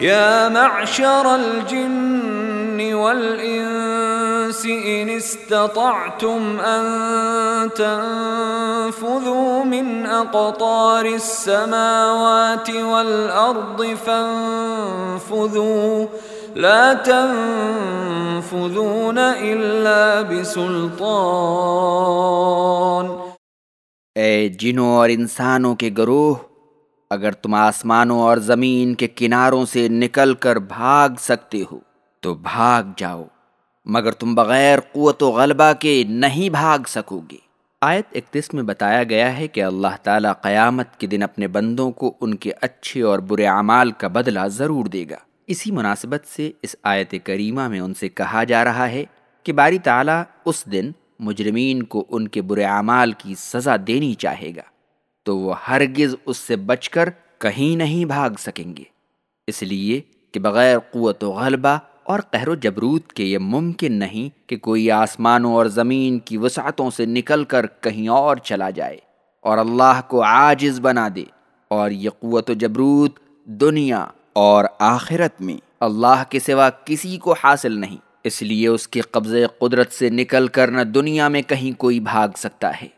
يا معشر الجن والإنس إن استطعتم أن تنفذوا من أقطار السماوات والأرض فانفذوا. لا تنفذون إلا بسلطان. اے جنوں اور انسانوں کے گروہ اگر تم آسمانوں اور زمین کے کناروں سے نکل کر بھاگ سکتے ہو، تو بھاگ جاؤ، مگر تم بغیر قوت و غلبہ کے نہیں بھاگ سکو گے۔ آیت اکتیس میں بتایا گیا ہے کہ اللہ تعالیٰ قیامت کے دن اپنے بندوں کو ان کے اچھے اور برے اعمال کا بدلہ ضرور دے گا۔ اسی مناسبت سے اس آیت کریمہ میں ان سے کہا جا رہا ہے کہ باری تعالیٰ اس دن مجرمین کو ان کے برے اعمال کی سزا دینی چاہے گا۔ تو وہ ہرگز اس سے بچ کر کہیں نہیں بھاگ سکیں گے۔ اس لیے کہ بغیر قوت و غلبہ اور قہر و جبروت کے یہ ممکن نہیں کہ کوئی آسمانوں اور زمین کی وسعتوں سے نکل کر کہیں اور چلا جائے اور اللہ کو عاجز بنا دے اور یہ قوت و جبروت دنیا اور آخرت میں اللہ کے سوا کسی کو حاصل نہیں۔ اس لیے اس کے قبضے قدرت سے نکل کر نہ دنیا میں کہیں کوئی بھاگ سکتا ہے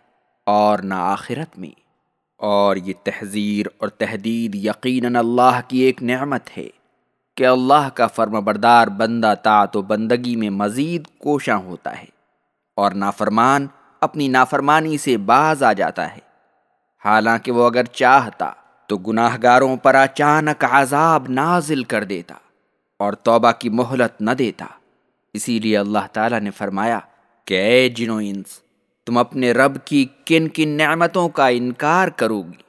اور نہ آخرت میں۔ اور یہ تحذیر اور تحدید یقیناً اللہ کی ایک نعمت ہے کہ اللہ کا فرم بردار بندہ طاعت و بندگی میں مزید کوشاں ہوتا ہے اور نافرمان اپنی نافرمانی سے باز آ جاتا ہے۔ حالانکہ وہ اگر چاہتا تو گناہ گاروں پر اچانک عذاب نازل کر دیتا اور توبہ کی مہلت نہ دیتا۔ اسی لیے اللہ تعالیٰ نے فرمایا کہ اے جنو انس تم اپنے رب کی کن کن نعمتوں کا انکار کرو گی